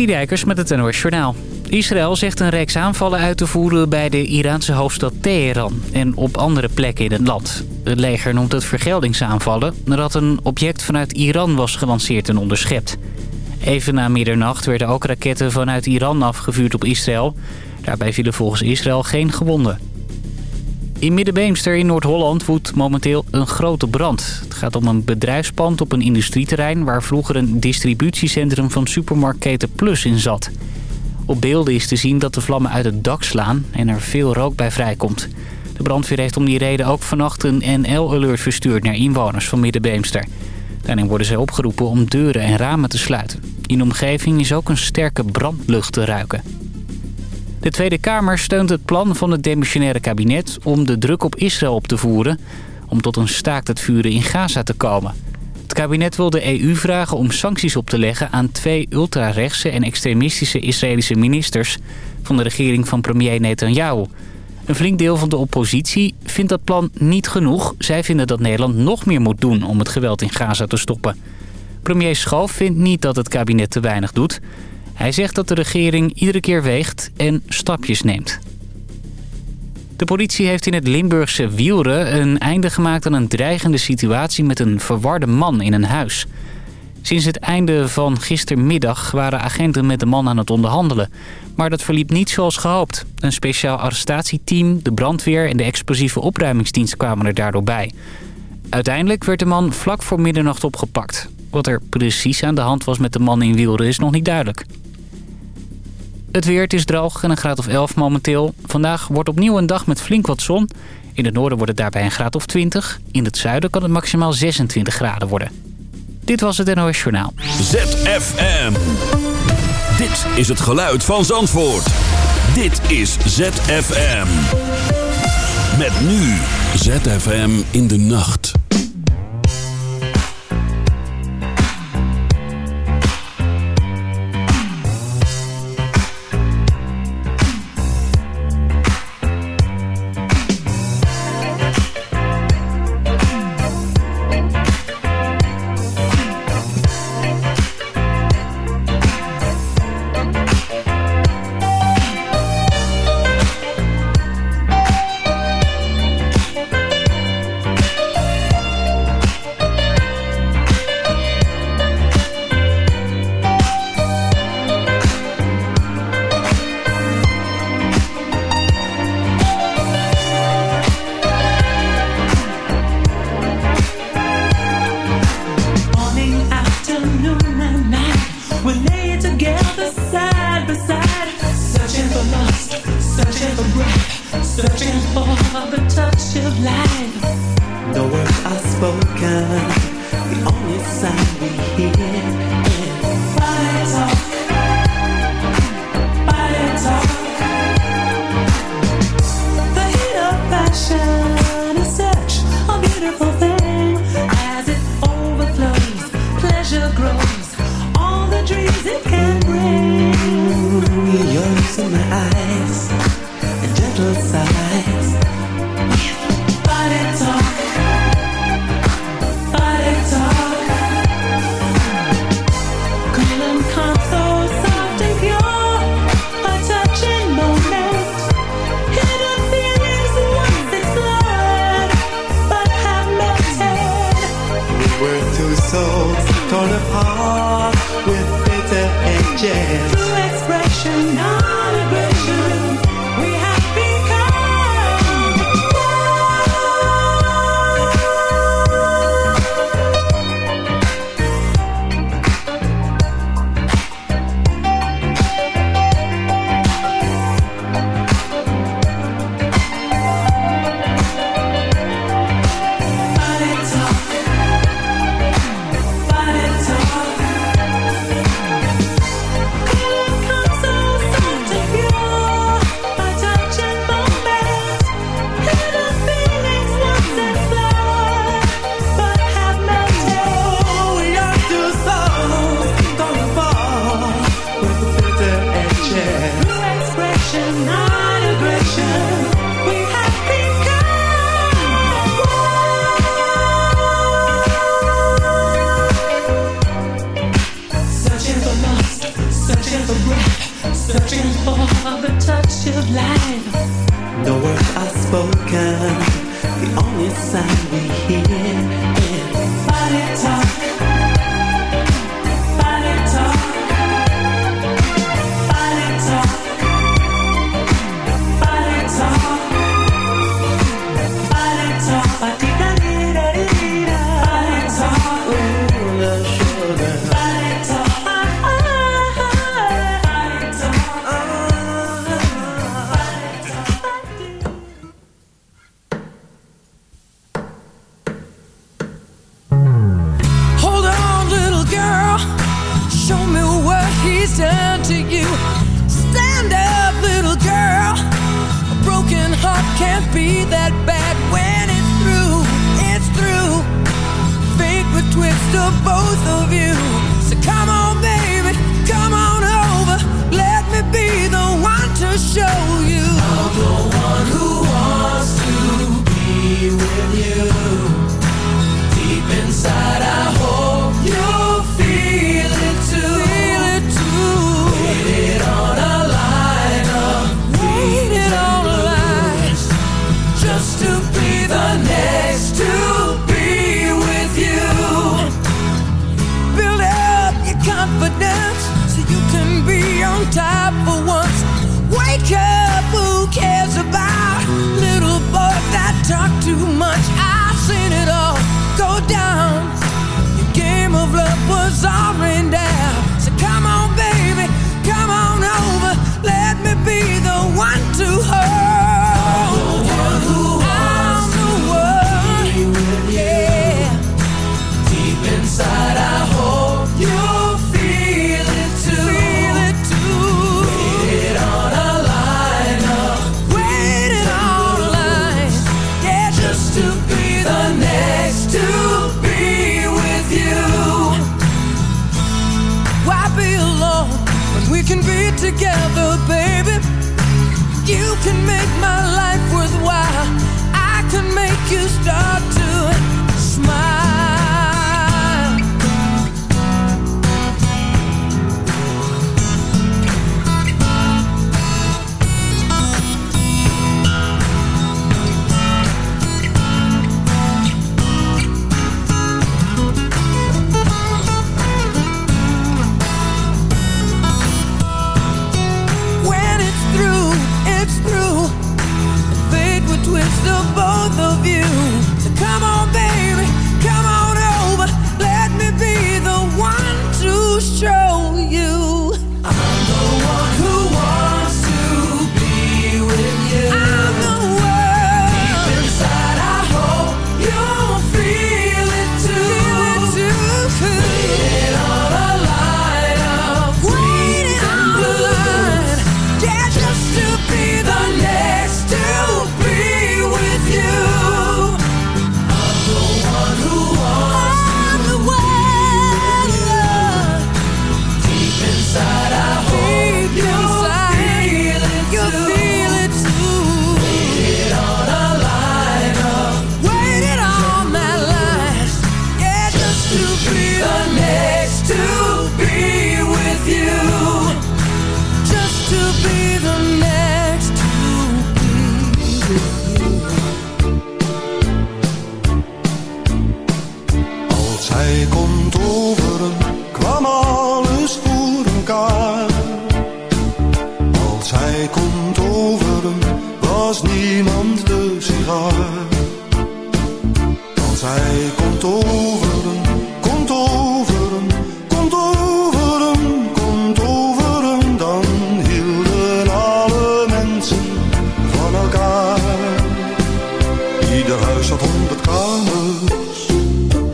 Citydijkers met het NOS Journaal. Israël zegt een reeks aanvallen uit te voeren bij de Iraanse hoofdstad Teheran... en op andere plekken in het land. Het leger noemt het vergeldingsaanvallen... nadat een object vanuit Iran was gelanceerd en onderschept. Even na middernacht werden ook raketten vanuit Iran afgevuurd op Israël. Daarbij vielen volgens Israël geen gewonden. In Middenbeemster in Noord-Holland woedt momenteel een grote brand. Het gaat om een bedrijfspand op een industrieterrein... waar vroeger een distributiecentrum van supermarktketen Plus in zat. Op beelden is te zien dat de vlammen uit het dak slaan en er veel rook bij vrijkomt. De brandweer heeft om die reden ook vannacht een NL-alert verstuurd naar inwoners van Middenbeemster. Daarin worden zij opgeroepen om deuren en ramen te sluiten. In de omgeving is ook een sterke brandlucht te ruiken. De Tweede Kamer steunt het plan van het demissionaire kabinet om de druk op Israël op te voeren... om tot een staakt het vuren in Gaza te komen. Het kabinet wil de EU vragen om sancties op te leggen aan twee ultrarechtse en extremistische Israëlische ministers van de regering van premier Netanyahu. Een flink deel van de oppositie vindt dat plan niet genoeg. Zij vinden dat Nederland nog meer moet doen om het geweld in Gaza te stoppen. Premier Schoof vindt niet dat het kabinet te weinig doet. Hij zegt dat de regering iedere keer weegt en stapjes neemt. De politie heeft in het Limburgse Wielre een einde gemaakt aan een dreigende situatie met een verwarde man in een huis. Sinds het einde van gistermiddag waren agenten met de man aan het onderhandelen. Maar dat verliep niet zoals gehoopt. Een speciaal arrestatieteam, de brandweer en de explosieve opruimingsdienst kwamen er daardoor bij. Uiteindelijk werd de man vlak voor middernacht opgepakt. Wat er precies aan de hand was met de man in Wielre is nog niet duidelijk. Het weer, het is droog en een graad of 11 momenteel. Vandaag wordt opnieuw een dag met flink wat zon. In het noorden wordt het daarbij een graad of 20. In het zuiden kan het maximaal 26 graden worden. Dit was het NOS Journaal. ZFM. Dit is het geluid van Zandvoort. Dit is ZFM. Met nu ZFM in de nacht. he's to you. Stand up, little girl. A broken heart can't be that bad when it's through. It's through. Fate would twist of both of you.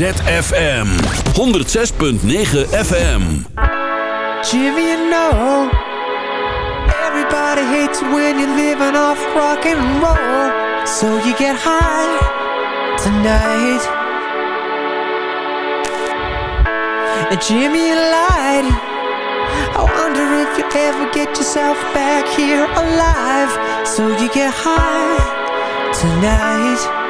ZFM. 106.9 FM. Jimmy, you know Everybody hates when you're living off rock and roll. So you get high tonight. And Jimmy lied. I wonder if you ever get yourself back here alive. So you get high tonight.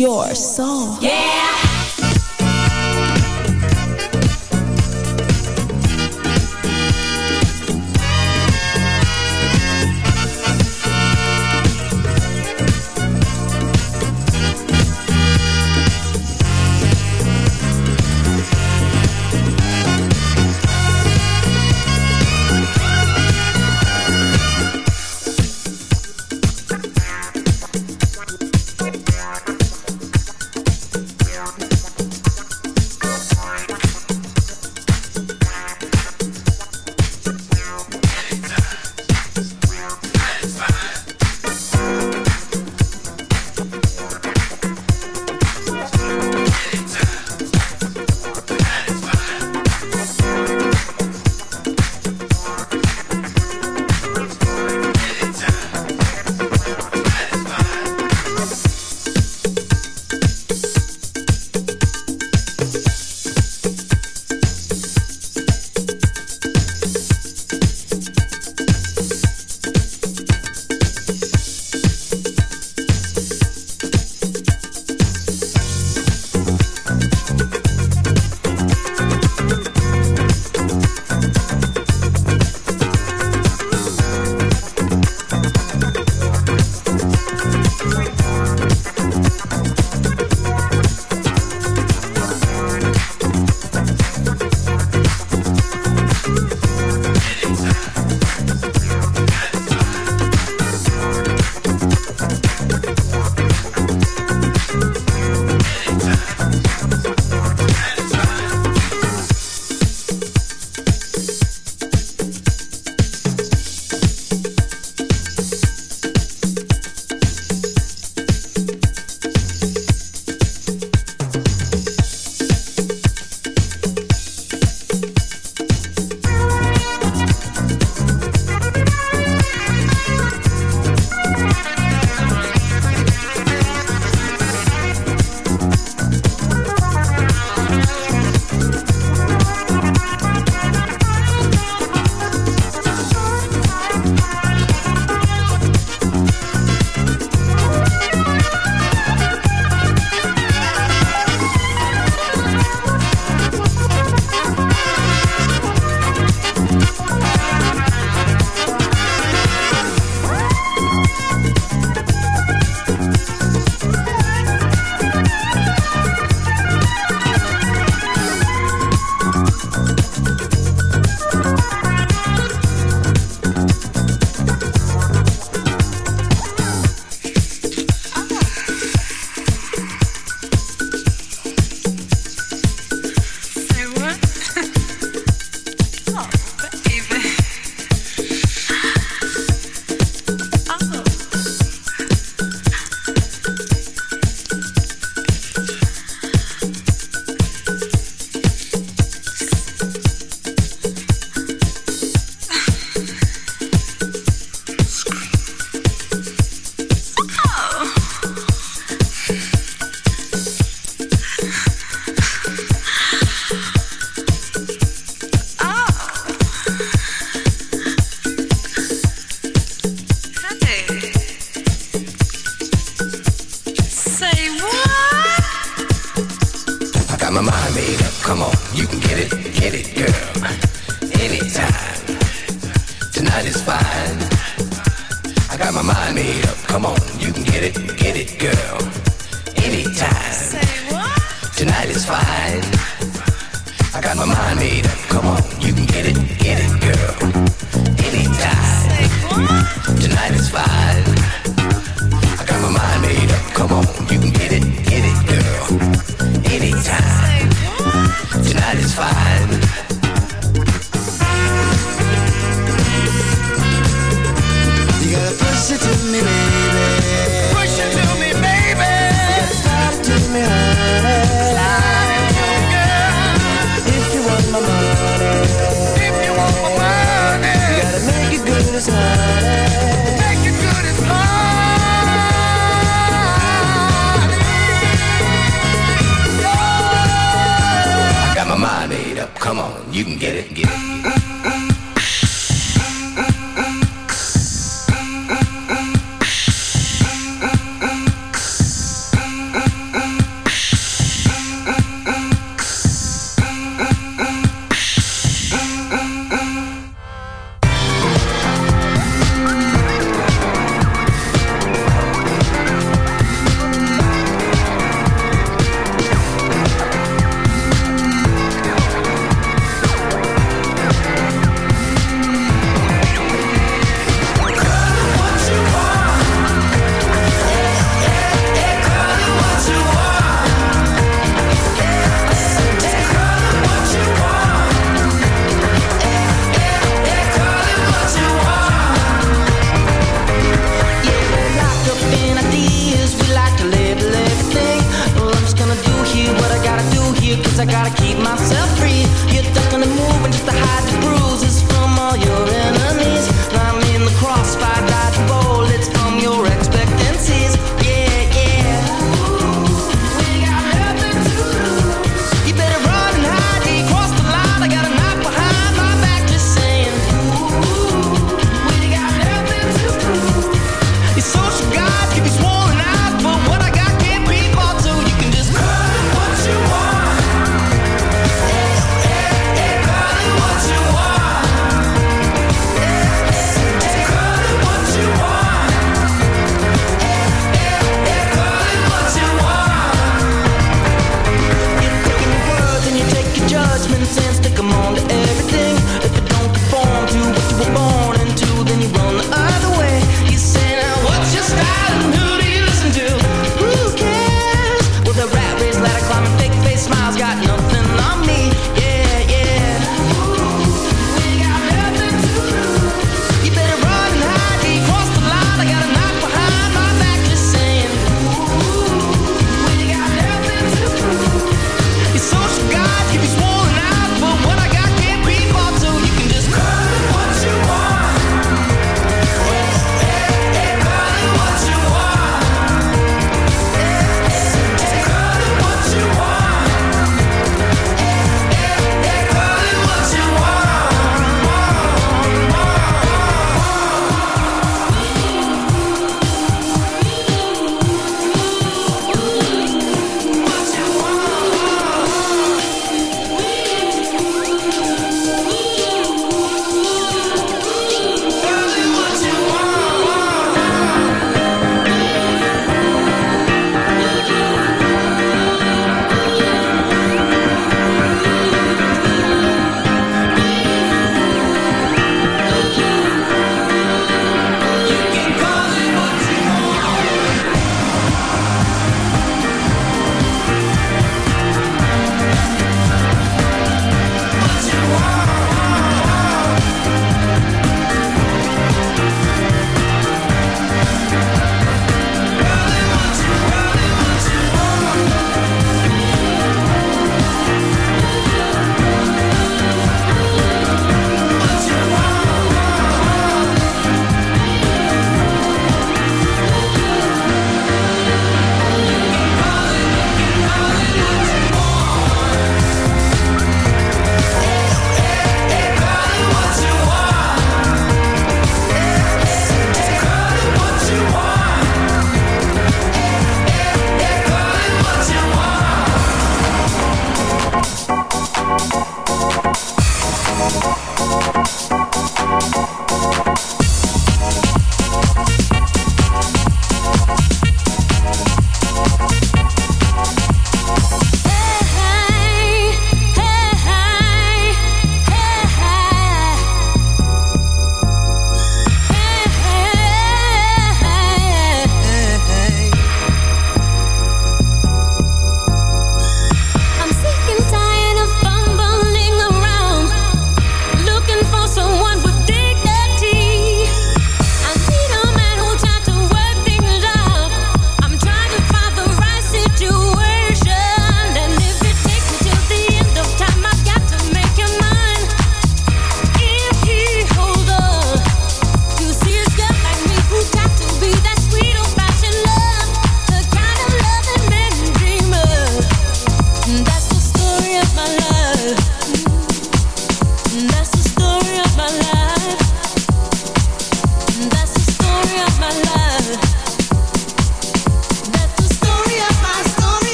Your soul. Yeah.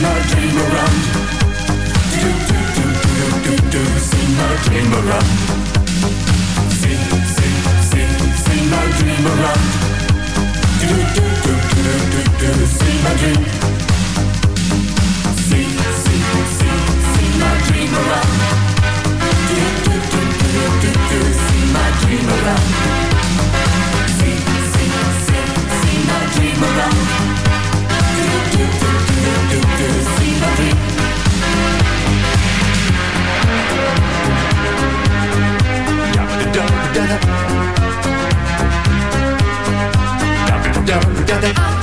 sing my dream around. Do do do do do do, my dream around. My dream around. Do do do do do do, my dream. My dream around. Do do do do do do, my dream around. My dream around. da da da da da da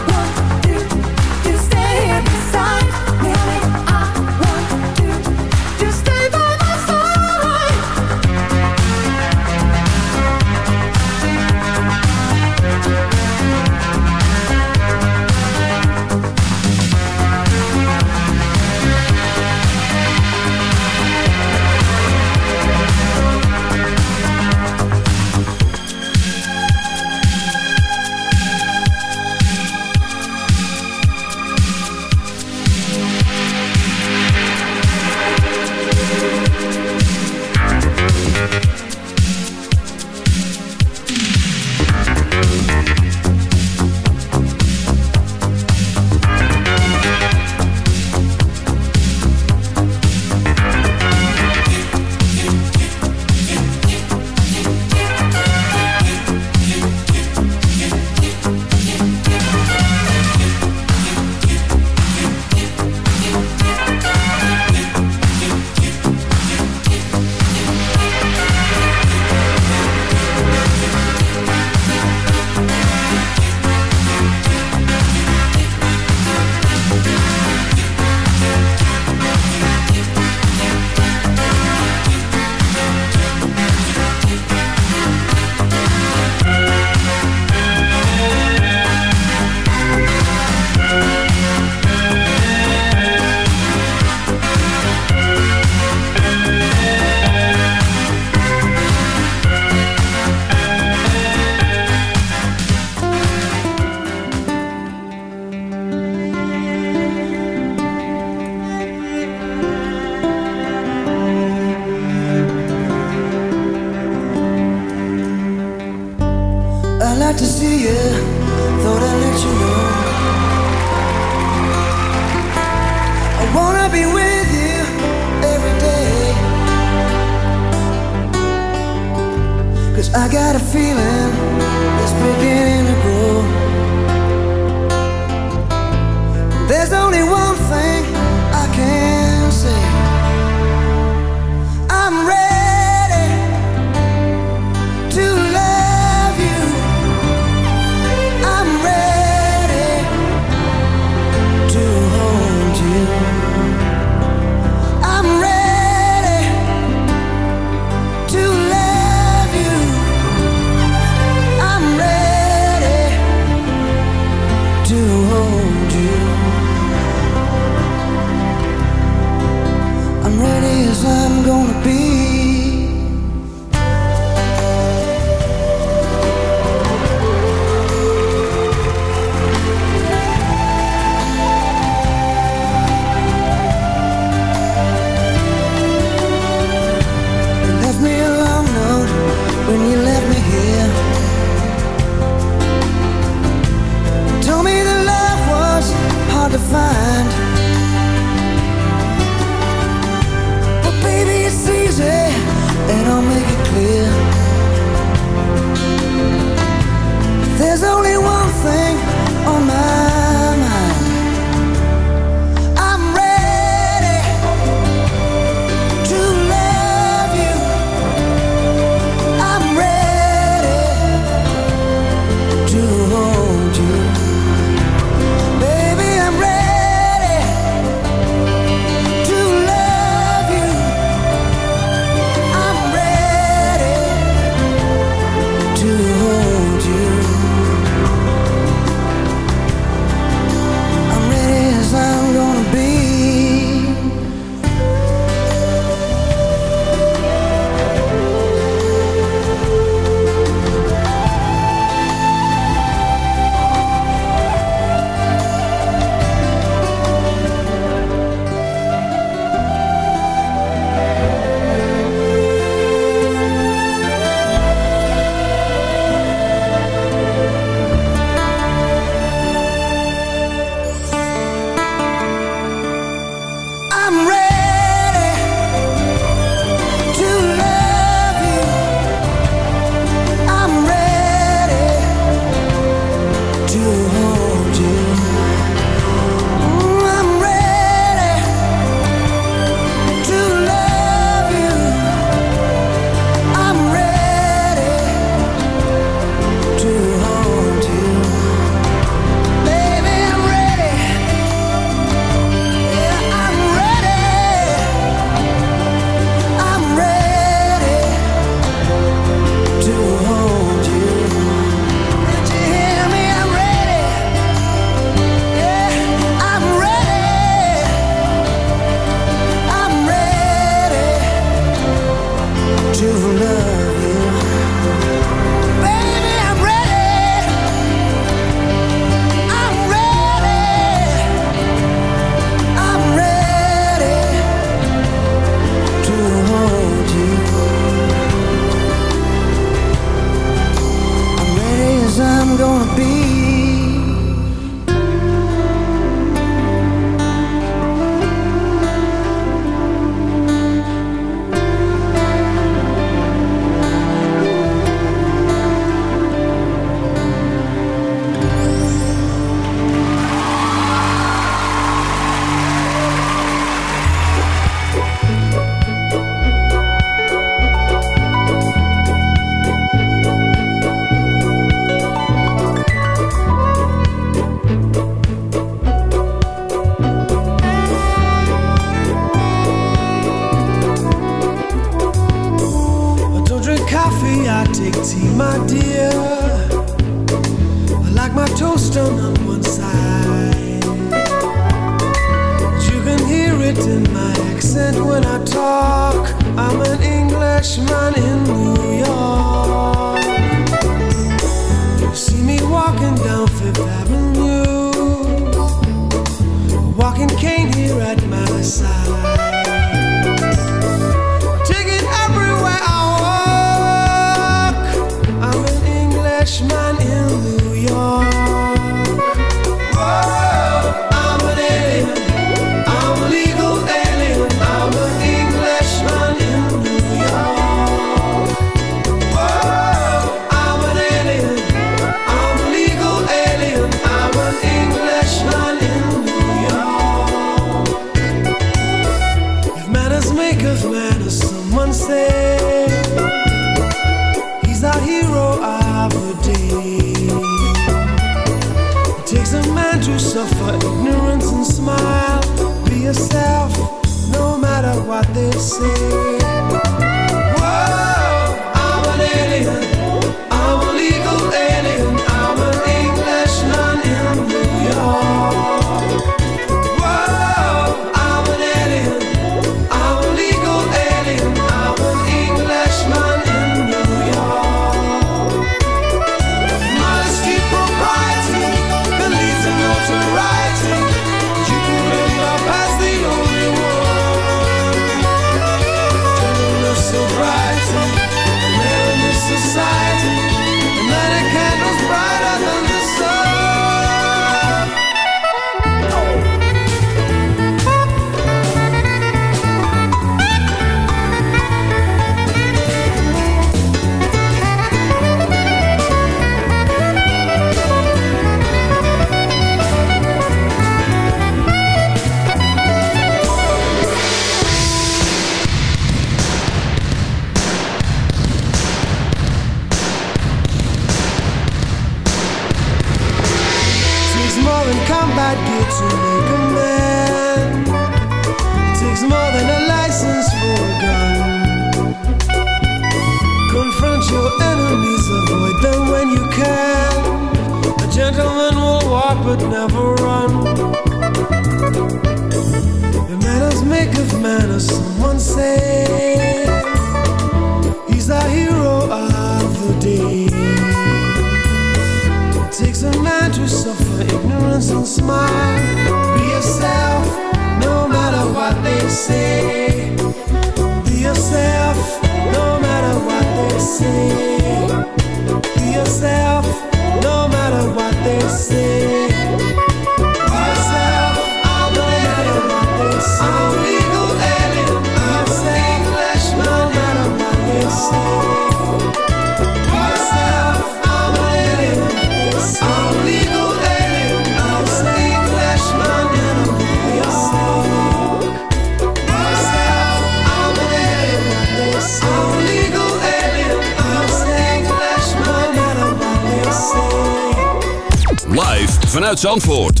Vanuit Zandvoort.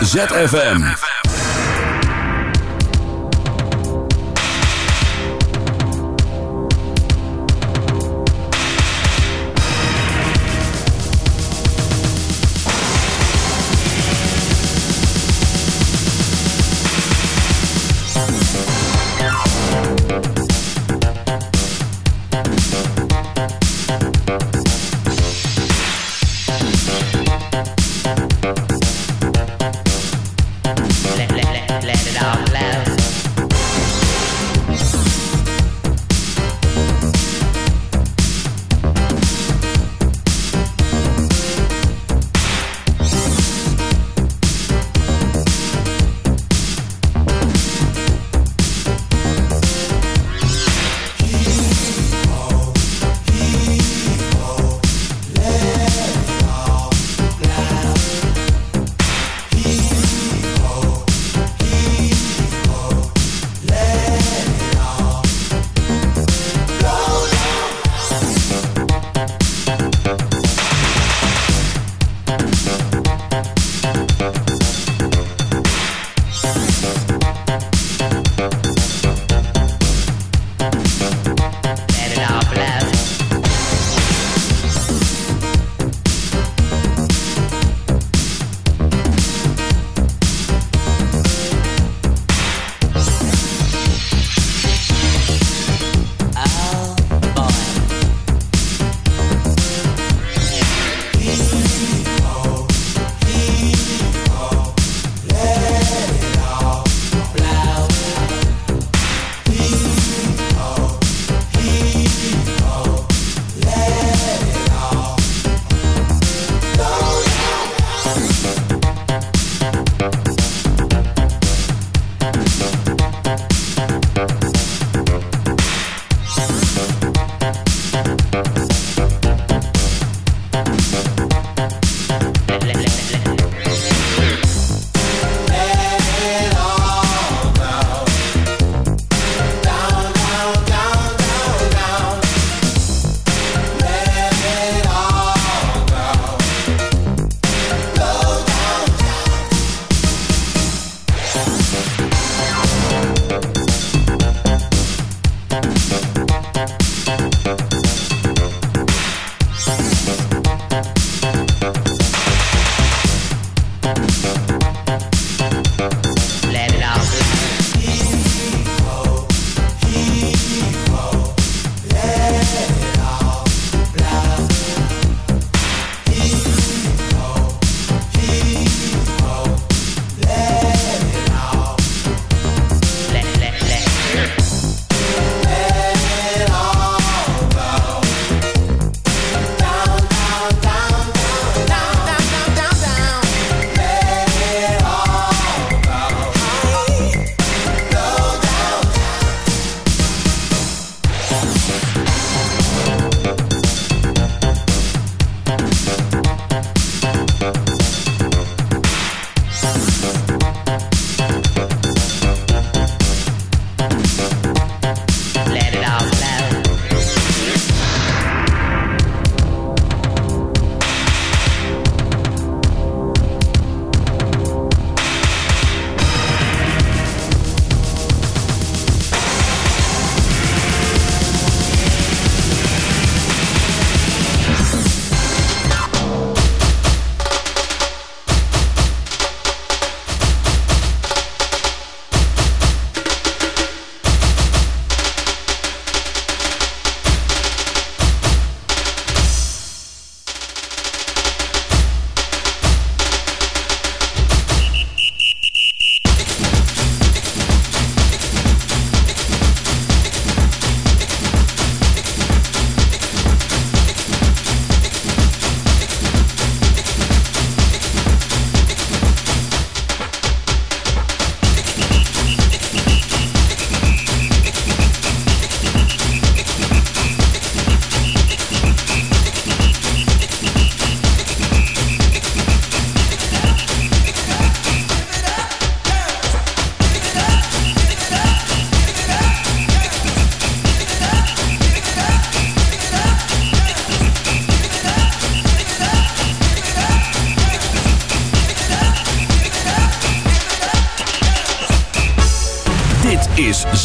ZFM.